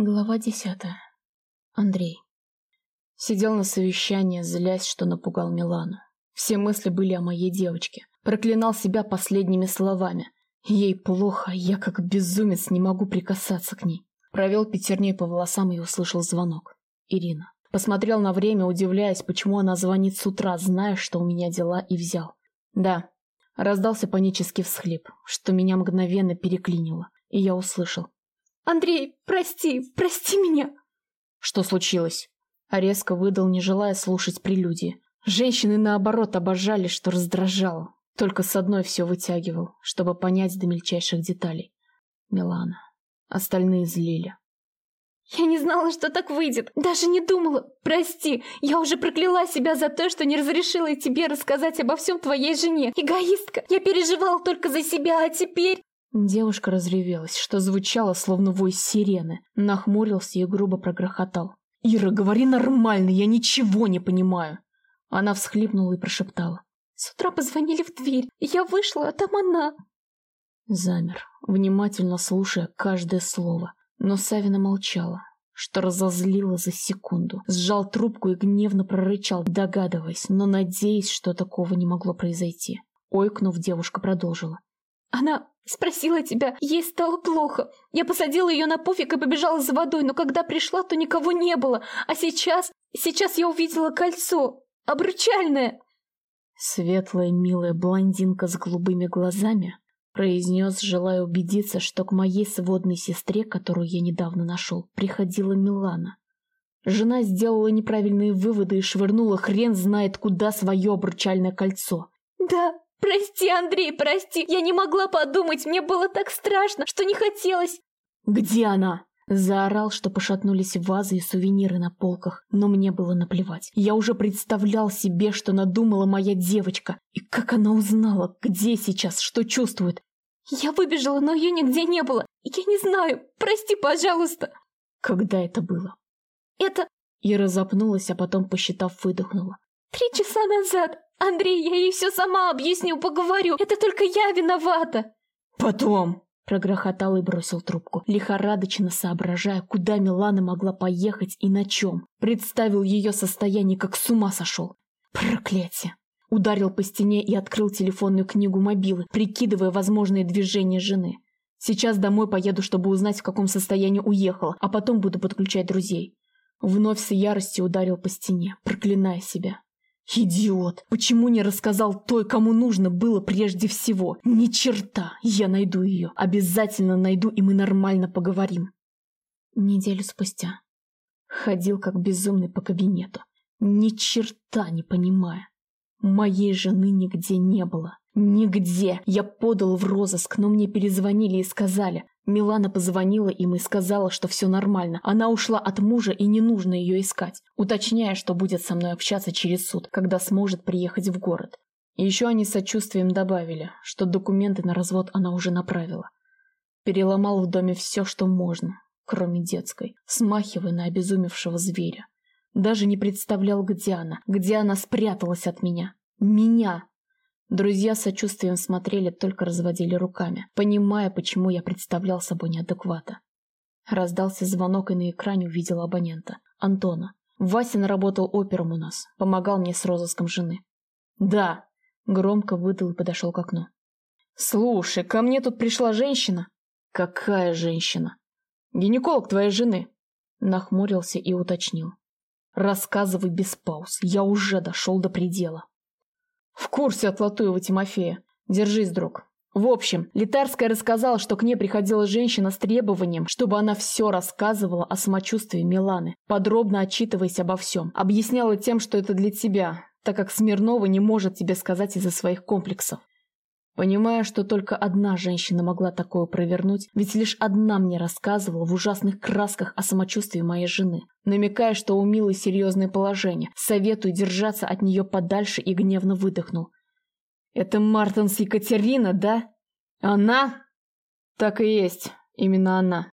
Глава десятая. Андрей. Сидел на совещании, злясь, что напугал Милану. Все мысли были о моей девочке. Проклинал себя последними словами. Ей плохо, я как безумец не могу прикасаться к ней. Провел пятерней по волосам и услышал звонок. Ирина. Посмотрел на время, удивляясь, почему она звонит с утра, зная, что у меня дела, и взял. Да. Раздался панический всхлип, что меня мгновенно переклинило, и я услышал. Андрей, прости, прости меня. Что случилось? А резко выдал, не желая слушать прелюдии. Женщины, наоборот, обожали, что раздражало. Только с одной все вытягивал, чтобы понять до мельчайших деталей. Милана. Остальные злили. Я не знала, что так выйдет. Даже не думала. Прости, я уже прокляла себя за то, что не разрешила тебе рассказать обо всем твоей жене. Эгоистка. Я переживала только за себя, а теперь... Девушка разревелась, что звучало, словно вой сирены. Нахмурился и грубо прогрохотал. «Ира, говори нормально, я ничего не понимаю!» Она всхлипнула и прошептала. «С утра позвонили в дверь, я вышла, а там она!» Замер, внимательно слушая каждое слово. Но Савина молчала, что разозлило за секунду. Сжал трубку и гневно прорычал, догадываясь, но надеясь, что такого не могло произойти. Ойкнув, девушка продолжила. Она спросила тебя, ей стало плохо. Я посадила ее на пуфик и побежала за водой, но когда пришла, то никого не было. А сейчас, сейчас я увидела кольцо, обручальное. Светлая милая блондинка с голубыми глазами произнес, желая убедиться, что к моей сводной сестре, которую я недавно нашел, приходила Милана. Жена сделала неправильные выводы и швырнула хрен знает куда свое обручальное кольцо. «Да, «Прости, Андрей, прости! Я не могла подумать, мне было так страшно, что не хотелось!» «Где она?» Заорал, что пошатнулись вазы и сувениры на полках, но мне было наплевать. Я уже представлял себе, что надумала моя девочка, и как она узнала, где сейчас, что чувствует. «Я выбежала, но ее нигде не было. Я не знаю. Прости, пожалуйста!» Когда это было? «Это...» Ира запнулась, а потом, посчитав, выдохнула. «Три часа назад!» «Андрей, я ей все сама объясню, поговорю. Это только я виновата!» «Потом!» Прогрохотал и бросил трубку, лихорадочно соображая, куда Милана могла поехать и на чем. Представил ее состояние, как с ума сошел. Проклятие! Ударил по стене и открыл телефонную книгу мобилы, прикидывая возможные движения жены. Сейчас домой поеду, чтобы узнать, в каком состоянии уехала, а потом буду подключать друзей. Вновь с яростью ударил по стене, проклиная себя. Идиот! Почему не рассказал той, кому нужно было прежде всего? Ни черта! Я найду ее. Обязательно найду, и мы нормально поговорим. Неделю спустя. Ходил как безумный по кабинету. Ни черта не понимая. Моей жены нигде не было. Нигде. Я подал в розыск, но мне перезвонили и сказали, Милана позвонила им и сказала, что все нормально. Она ушла от мужа и не нужно ее искать, уточняя, что будет со мной общаться через суд, когда сможет приехать в город. Еще они с сочувствием добавили, что документы на развод она уже направила. Переломал в доме все, что можно, кроме детской, смахивая на обезумевшего зверя. Даже не представлял, где она, где она спряталась от меня. Меня! Друзья с сочувствием смотрели, только разводили руками, понимая, почему я представлял собой неадеквата. Раздался звонок, и на экране увидел абонента. Антона. Вася наработал опером у нас, помогал мне с розыском жены. «Да», — громко выдал и подошел к окну. «Слушай, ко мне тут пришла женщина». «Какая женщина?» «Гинеколог твоей жены», — нахмурился и уточнил. «Рассказывай без пауз, я уже дошел до предела». В курсе от Латуева Тимофея. Держись, друг. В общем, Литарская рассказала, что к ней приходила женщина с требованием, чтобы она все рассказывала о самочувствии Миланы, подробно отчитываясь обо всем. Объясняла тем, что это для тебя, так как Смирнова не может тебе сказать из-за своих комплексов. Понимая, что только одна женщина могла такое провернуть, ведь лишь одна мне рассказывала в ужасных красках о самочувствии моей жены, намекая, что у Милы серьезное положение, советую держаться от нее подальше и гневно выдохнул. «Это Мартинс Екатерина, да? Она?» «Так и есть, именно она.